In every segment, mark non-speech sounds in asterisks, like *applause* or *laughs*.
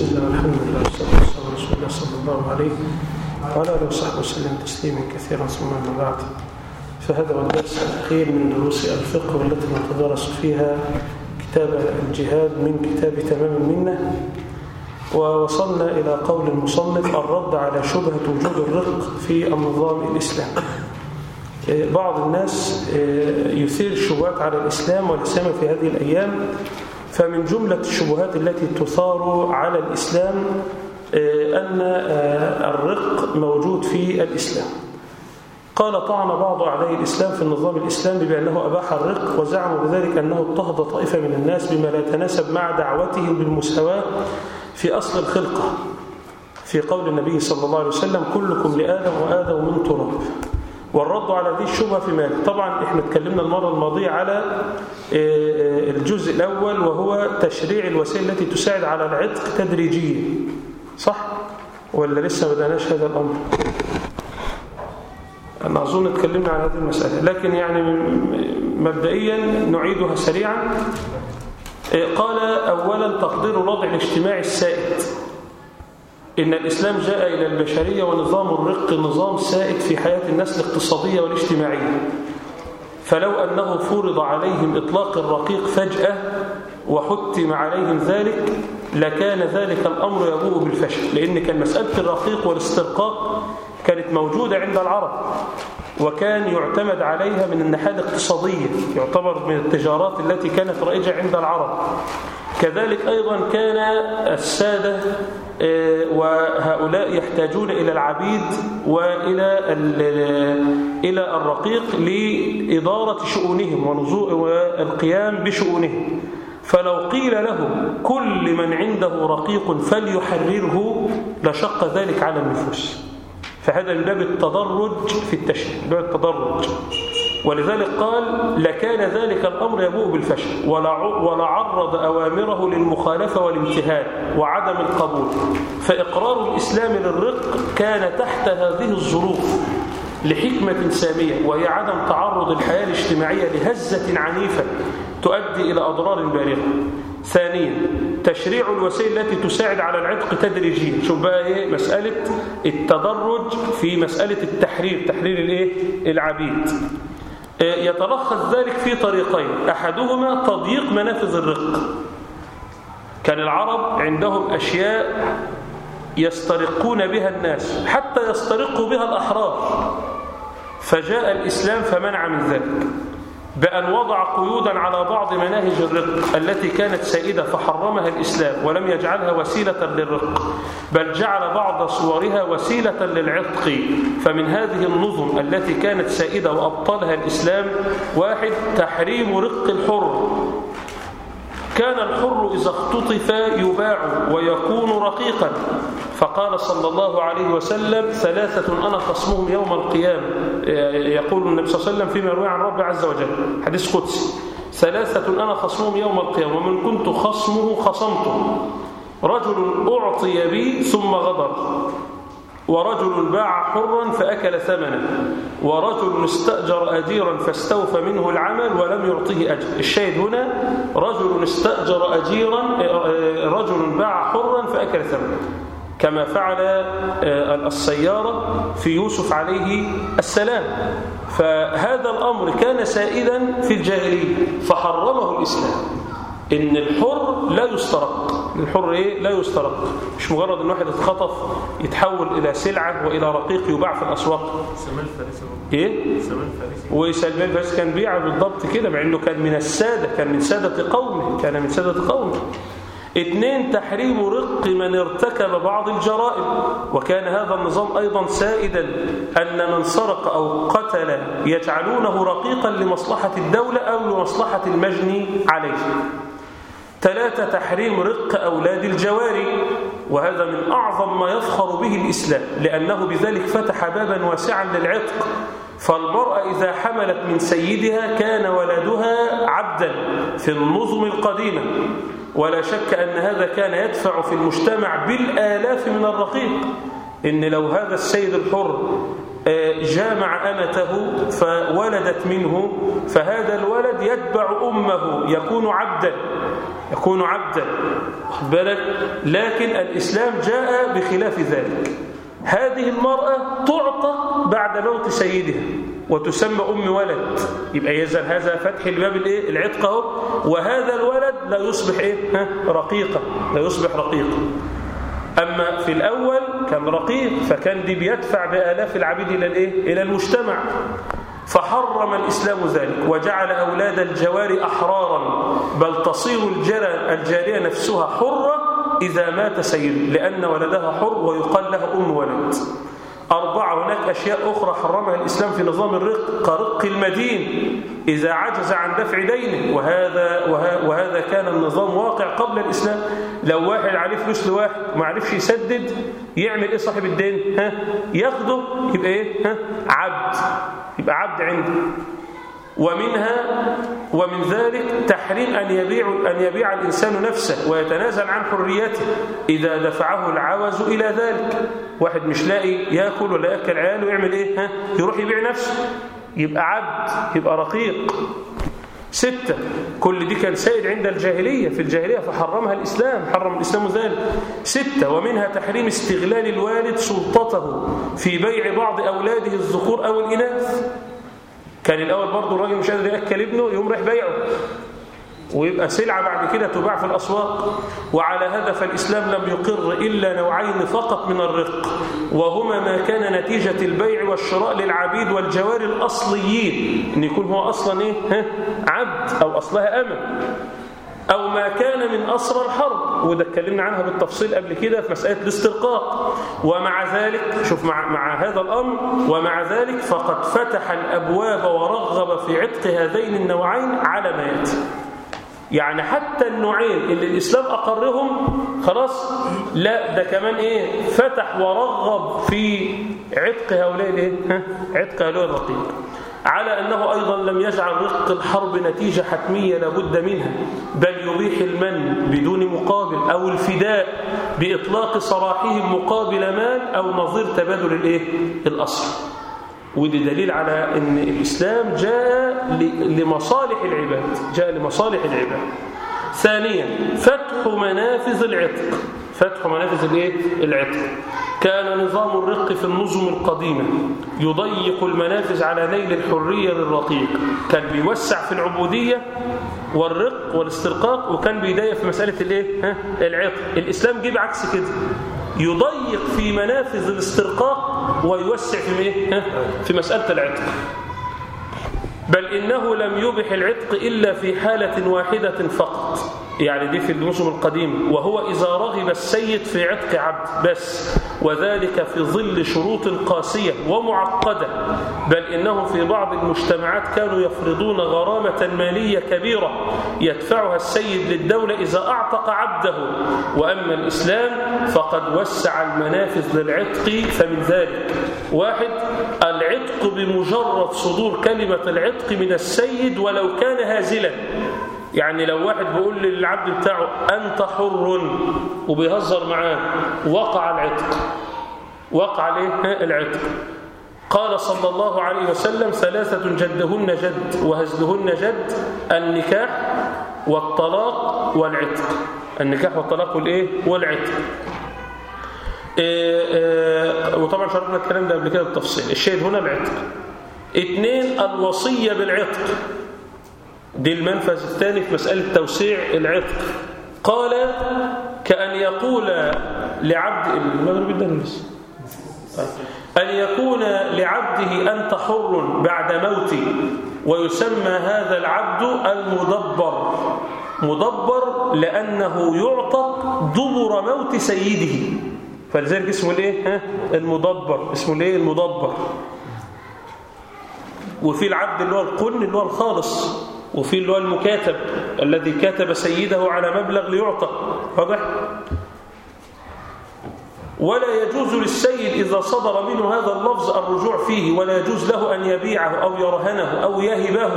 بسم الله والحمد لله والصلاة والسلام على رسول الله صلى الله عليه وعلى آله وصحبه وسلم تسليما كثيرا ثم أما بعد. فهذا هو الدرس الأخير من دروس الفقه والتي نتدرس فيها كتاب الجهاد من كتاب تمام المنة. ووصلنا إلى قول المصنف الرد على شبهة وجود الرق في النظام الإسلامي. بعض الناس يثير الشبهات على الإسلام والإسلام في هذه الأيام فمن جملة الشبهات التي تثار على الإسلام أن الرق موجود في الإسلام. قال طعن بعض أعداء الإسلام في النظام الإسلامي بأنه أباح الرق وزعموا بذلك أنه اضطهد طائفة من الناس بما لا يتناسب مع دعوته بالمساواة في أصل الخلقة. في قول النبي صلى الله عليه وسلم كلكم لآدم وآدم من تراب. والرد على هذه الشبهة في مالك طبعا إحنا اتكلمنا المرة الماضية على الجزء الأول وهو تشريع الوسائل التي تساعد على العتق تدريجيا. صح؟ ولا لسه ما بدأناش هذا الأمر؟ أنا أظن اتكلمنا عن هذه المسألة. لكن يعني مبدئيا نعيدها سريعا. قال أولا تقدير الوضع الاجتماعي السائد. إن الإسلام جاء إلى البشرية ونظام الرق نظام سائد في حياة الناس الاقتصادية والاجتماعية. فلو أنه فرض عليهم إطلاق الرقيق فجأة وحتم عليهم ذلك لكان ذلك الأمر يبوء بالفشل لأن كان مسألة الرقيق والاسترقاق كانت موجودة عند العرب وكان يعتمد عليها من الناحية الاقتصادية يعتبر من التجارات التي كانت رائجة عند العرب. كذلك أيضا كان السادة وهؤلاء يحتاجون إلى العبيد وإلى إلى الرقيق لإدارة شؤونهم والقيام بشؤونهم. فلو قيل له كل من عنده رقيق فليحرره لشق ذلك على النفوس. فهذا من باب التدرج في التشريع باب التدرج. ولذلك قال لكان ذلك الأمر يبوء بالفشل ولعرض أوامره للمخالفة والامتهان وعدم القبول. فإقرار الإسلام للرق كان تحت هذه الظروف لحكمة سامية وهي عدم تعرض الحياة الاجتماعية لهزة عنيفة تؤدي إلى أضرار بالغة ثانيا تشريع الوسائل التي تساعد على العتق تدريجيا. شوف بقى إيه مسألة التدرج في مسألة التحرير تحرير الإيه؟ العبيد. يتلخص ذلك في طريقين. أحدهما تضييق منافذ الرق. كان العرب عندهم أشياء يسترقون بها الناس حتى يسترقوا بها الأحرار. فجاء الإسلام فمنع من ذلك. بأن وضع قيودا على بعض مناهج الرق التي كانت سائدة فحرمها الإسلام ولم يجعلها وسيلة للرق بل جعل بعض صورها وسيلة للعتق. فمن هذه النظم التي كانت سائدة وأبطلها الإسلام واحد تحريم رق الحر. كان الحر إذا اختطف يباع ويكون رقيقا. فقال صلى الله عليه وسلم ثلاثة أنا خصمهم يوم القيامة. يقول النبي صلى الله عليه وسلم فيما يروي عن رب عز وجل. حديث قدسي ثلاثة أنا خصمهم يوم القيامة. ومن كنت خصمه خصمته رجل أعطي بي ثم غدر. ورجل باع حرا فأكل ثمنه ورجل استأجر أجيرا فاستوفى منه العمل ولم يعطيه أجر. الشاهد هنا رجل استأجر أجيرا رجل باع حرا فأكل ثمنه. كما فعل السيارة في يوسف عليه السلام. فهذا الأمر كان سائدا في الجاهلية فحرمه الإسلام. إن الحر لا يسترق. الحر إيه؟ لا يسترق. مش مجرد أن واحد يتخطف يتحول إلى سلعة وإلى رقيق يباع في الأسواق. سلمان الفارسي إيه؟ سلمان الفارسي وسلمان الفارسي كان بيع بالضبط كده مع أنه كان من السادة كان من سادة قومه كان من سادة قومه. اثنين تحريم رق من ارتكب بعض الجرائم. وكان هذا النظام أيضا سائدا أن من سرق أو قتل يجعلونه رقيقا لمصلحة الدولة أو لمصلحة المجني عليه. ثلاثة تحريم رق أولاد الجواري وهذا من أعظم ما يفخر به الإسلام لأنه بذلك فتح بابا واسعا للعتق. فالمرأة إذا حملت من سيدها كان ولدها عبدا في النظم القديمة. ولا شك أن هذا كان يدفع في المجتمع بالآلاف من الرقيق. إن لو هذا السيد الحر جامع أمته فولدت منه فهذا الولد يتبع أمه يكون عبدا يكون عبدا. بالك؟ لكن الإسلام جاء بخلاف ذلك. هذه المرأة تعطى بعد موت سيدها وتسمى أم ولد. يبقى يزال هذا فتح الباب الإيه؟ العتق أهو. وهذا الولد لا يصبح إيه؟ ها؟ رقيقا لا يصبح رقيقا. أما في الأول كان رقيق فكان دي بيدفع بآلاف العبيد إلى الإيه؟ إلى المجتمع. فحرم الإسلام ذلك وجعل أولاد الجوار أحرارا بل تصير الجارية نفسها حرة إذا مات سيد لأن ولدها حر ويقال لها أم ولد. أربعة هناك أشياء أخرى حرمها الإسلام في نظام الرق كرق المدين. إذا عجز عن دفع دينه وهذا, وهذا كان النظام واقع قبل الإسلام. لو واحد عليه فلوس لواحد ما عرفش يسدد يعمل إيه صاحب الدين؟ ها؟ ياخده يبقى إيه؟ ها؟ عبد. يبقى عبد عنده. ومنها ومن ذلك تحريم أن يبيع, أن يبيع الإنسان نفسه ويتنازل عن حريته إذا دفعه العوز إلى ذلك. واحد مش لاقي يأكل ولا يأكل عياله ويعمل إيه؟ ها؟ يروح يبيع نفسه. يبقى عبد يبقى رقيق. ستة كل دي كان سائد عند الجاهلية. في الجاهلية فحرمها الإسلام حرم الإسلام ذلك ستة. ومنها تحريم استغلال الوالد سلطته في بيع بعض أولاده الذكور أو الإناث. كان الأول برضه الراجل مش قادر يأكل ابنه يقوم رايح بيعه. ويبقى سلعة بعد كده تباع في الأسواق. وعلى هذا فالإسلام لم يقر إلا نوعين فقط من الرق وهما ما كان نتيجة البيع والشراء للعبيد والجوار الأصليين. إن يكون هو أصلا إيه؟ ها؟ عبد أو أصلها أمن. أو ما كان من أسرى الحرب. وده اتكلمنا عنها بالتفصيل قبل كده في مسألة الاسترقاق. ومع ذلك شوف مع, مع هذا الأمر ومع ذلك فقد فتح الأبواب ورغب في عتق هذين النوعين على ما يأتي. يعني حتى النوعين اللي الإسلام أقرهم خلاص لا ده كمان إيه فتح ورغب في عتق هؤلاء الإيه؟ عتق هؤلاء الرقيق. على أنه أيضا لم يجعل رق الحرب نتيجة حتمية لابد منها بل يبيح المن بدون مقابل أو الفداء بإطلاق سراحهم مقابل مال أو نظير تبادل الإيه؟ الأصل. ودي دليل على أن الإسلام جاء لمصالح العباد جاء لمصالح العباد. ثانيا فتح منافذ العتق. فتح منافذ الإيه؟ العتق. كان نظام الرق في النظم القديمة يضيق المنافذ على نيل الحرية للرقيق. كان بيوسع في العبودية والرق والاسترقاق وكان بيضيق في مسألة الإيه؟ العتق. الإسلام جيب عكس كده. يضيق في منافذ الاسترقاق ويوسع في إيه؟ في مسألة العتق. بل إنه لم يبح العتق إلا في حالة واحدة فقط. يعني دي في النظم القديمة وهو إذا رغب السيد في عتق عبد بس وذلك في ظل شروط قاسية ومعقدة بل إنهم في بعض المجتمعات كانوا يفرضون غرامة مالية كبيرة يدفعها السيد للدولة إذا أعتق عبده. وأما الإسلام فقد وسع المنافذ للعتق فمن ذلك. واحد العتق بمجرد صدور كلمة العتق من السيد ولو كان هازلا. يعني لو واحد بيقول للعبد بتاعه أنت حر وبيهزر معاه وقع العتق. وقع عليه *laughs* العتق. قال صلى الله عليه وسلم ثلاثة جدهن جد وهزلهن جد النكاح والطلاق والعتق. النكاح والطلاق والإيه؟ والعتق. إيه إيه وطبعا شرحنا الكلام ده قبل كده بالتفصيل. الشيء هنا العتق. اثنين الوصية بالعتق. دي المنفذ الثاني في مسألة توسيع العتق. قال كأن يقول لعبد المغرب الدنيس أن يكون لعبده أنت حر بعد موتي ويسمى هذا العبد المدبر. مدبر لأنه يعتق دبر موت سيده. فلذلك اسمه الإيه؟ المدبر. اسمه الإيه؟ المدبر. وفي العبد اللي هو القن اللي هو الخالص. وفي اللي هو المكاتب الذي كاتب سيده على مبلغ ليعتق واضح؟ ولا يجوز للسيد إذا صدر منه هذا اللفظ الرجوع فيه ولا يجوز له أن يبيعه أو يرهنه أو يهبه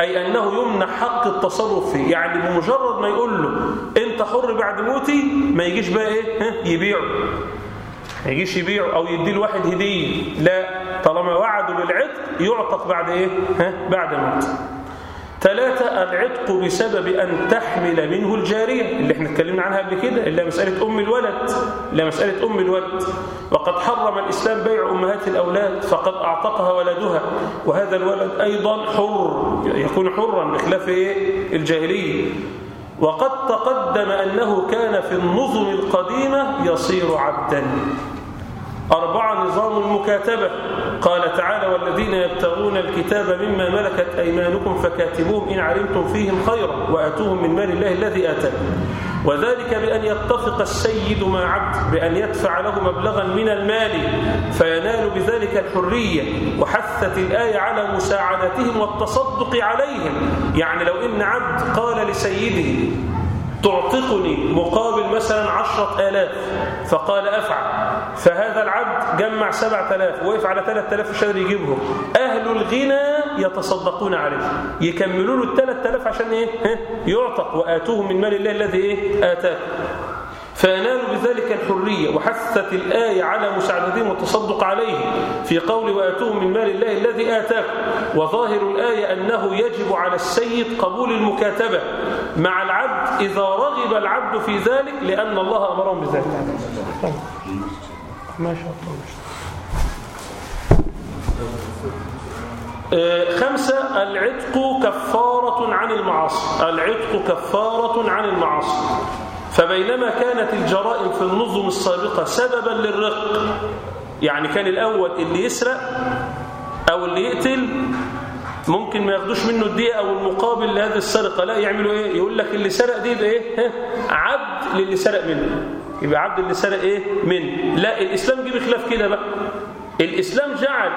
أي أنه يمنع حق التصرف فيه. يعني بمجرد ما يقول له أنت حر بعد موتي ما يجيش بقى إيه؟ يبيعه. ما يجيش يبيعه أو يدي الواحد هدية. لا طالما وعدوا بالعتق يعتق بعد إيه؟ ها؟ بعد موت ثلاثة العتق بسبب أن تحمل منه الجارية اللي إحنا اتكلمنا عنها قبل كده إلا مسألة أم الولد إلا مسألة أم الولد. وقد حرم الإسلام بيع أمهات الأولاد فقد أعتقها ولدها. وهذا الولد أيضا حر يكون حرا بخلاف إيه؟ الجاهلية. وقد تقدم أنه كان في النظم القديمة يصير عبدا. أربعة نظام المكاتبة. قال تعالى والذين يبتغون الكتاب مما ملكت أيمانكم فكاتبوهم إن علمتم فيهم خيرا وآتوهم من مال الله الذي آتاكم. وذلك بأن يتفق السيد مع عبد بأن يدفع له مبلغا من المال فينال بذلك الحرية وحثت الآية على مساعدتهم والتصدق عليهم. يعني لو إن عبد قال لسيده تعتقني مقابل مثلا عشرة آلاف. فقال أفعل. فهذا العبد جمع سبعة آلاف. ووقف على ثلاثة آلاف قادر يجيبهم. أهل الغنى يتصدقون عليه. يكملوا له الثلاثة آلاف عشان إيه؟ يعتق. وآتوهم من مال الله الذي إيه؟ آتاكم فينالوا بذلك الحرية وحثت الآية على مساعدتهم والتصدق عليهم في قول وآتوهم من مال الله الذي آتاكم. وظاهر الآية أنه يجب على السيد قبول المكاتبة مع العبد إذا رغب العبد في ذلك لأن الله أمرهم بذلك. ما شاء الله. خمسة العتق كفارة عن المعاصي. العتق كفارة عن المعاصي. فبينما كانت الجرائم في النظم السابقة سببا للرق يعني كان الأول اللي يسرق أو اللي يقتل ممكن ما ياخدوش منه الدية أو المقابل لهذه السرقة لا يعملوا إيه؟ يقول لك اللي سرق دي يبقى إيه؟ عبد للي سرق منه. يبقى عبد اللي سرق إيه؟ منه. لا الإسلام جه بخلاف كده بقى. الإسلام جعل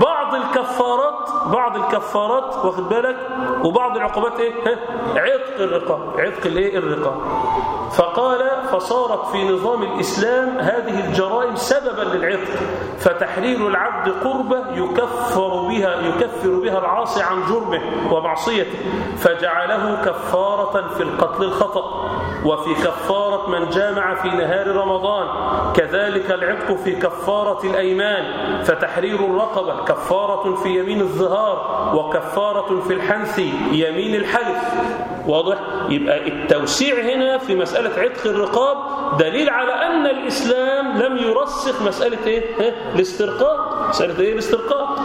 بعض الكفارات بعض الكفارات واخد بالك؟ وبعض العقوبات إيه؟ عتق الرقاب. عتق الإيه؟ الرقاب. فقال فصارت في نظام الإسلام هذه الجرائم سببا للعتق فتحرير العبد قربة يكفر بها يكفر بها العاصي عن جرمه ومعصيته فجعله كفارة في القتل الخطأ وفي كفارة من جامع في نهار رمضان كذلك العتق في كفارة الأيمان فتحرير الرقبة كفارة في يمين الظهار وكفارة في الحنث يمين الحلف واضح؟ يبقى التوسيع هنا في مسألة عتق الرقاب دليل على أن الإسلام لم يرسخ مسألة إيه؟ الاسترقاق. مسألة إيه؟ الاسترقاق.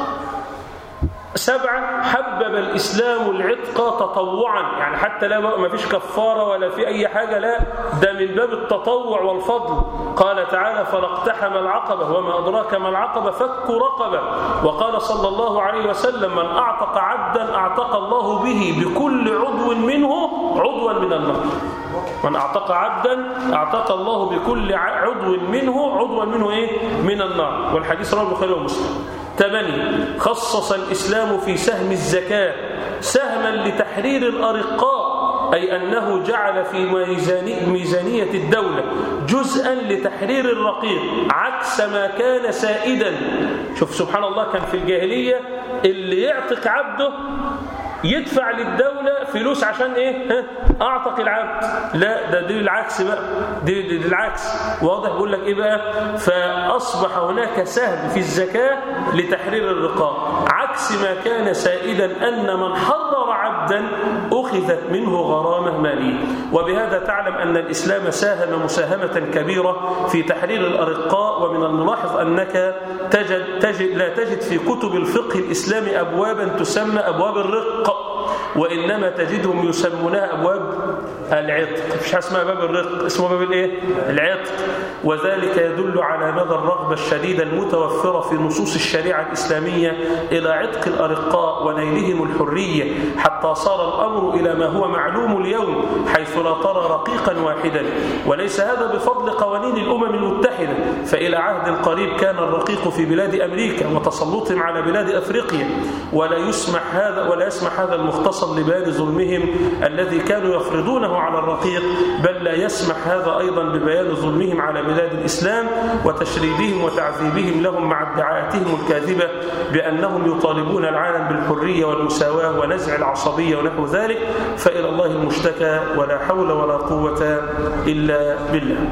سبعة حبب الإسلام العتق تطوعا. يعني حتى لا ما فيش كفارة ولا في أي حاجة لا. ده من باب التطوع والفضل. قال تعالى فلاقتحم العقبة وما أدراك ما العقبة فك رقبة. وقال صلى الله عليه وسلم من أعتق عبدا أعتق الله به بكل عضو منه عضوا من النار. من أعتق عبدا أعتق الله بكل عضو منه عضوا منه إيه؟ من النار. والحديث رواه البخاري ومسلم. ثمانية خصص الإسلام في سهم الزكاة. سهما لتحرير الأرقاء أي أنه جعل في ميزانية الدولة جزءا لتحرير الرقيق عكس ما كان سائدا. شوف سبحان الله كان في الجاهلية اللي يعتق عبده يدفع للدولة فلوس عشان ها؟ أعتق العبد. لا ده دي العكس بقى. دي, دي, دي العكس. واضح بيقول لك إيه بقى؟ فأصبح هناك سهم في الزكاة لتحرير الرقاب. عكس ما كان سائدا أن من حرر عبدا أخذت منه غرامة مالية. وبهذا تعلم أن الإسلام ساهم مساهمة كبيرة في تحرير الأرقاء ومن الملاحظ أنك تجد, تجد لا تجد في كتب الفقه الاسلامي ابوابا تسمى أبواب الرق. وإنما تجدهم يسمونها أبواب العتق. مش اسمها باب الرق اسمه باب الإيه؟ العتق. وذلك يدل على مدى الرغبة الشديدة المتوفرة في نصوص الشريعة الإسلامية إلى عتق الأرقاء ونيلهم الحرية حتى صار الأمر إلى ما هو معلوم اليوم حيث لا ترى رقيقا واحدا. وليس هذا بفضل قوانين الأمم المتحدة فإلى عهد قريب كان الرقيق في بلاد أمريكا وتسلطهم على بلاد أفريقيا. ولا يسمح هذا ولا يسمح هذا المختصر لبال ظلمهم الذي كانوا يفرضونه على الرقيق بل لا يسمح هذا أيضا ببيان ظلمهم على بلاد الإسلام وتشريدهم وتعذيبهم لهم مع ادعاءاتهم الكاذبة بأنهم يطالبون العالم بالحرية والمساواة ونزع العصبية ونحو ذلك فإلى الله المشتكى ولا حول ولا قوة إلا بالله.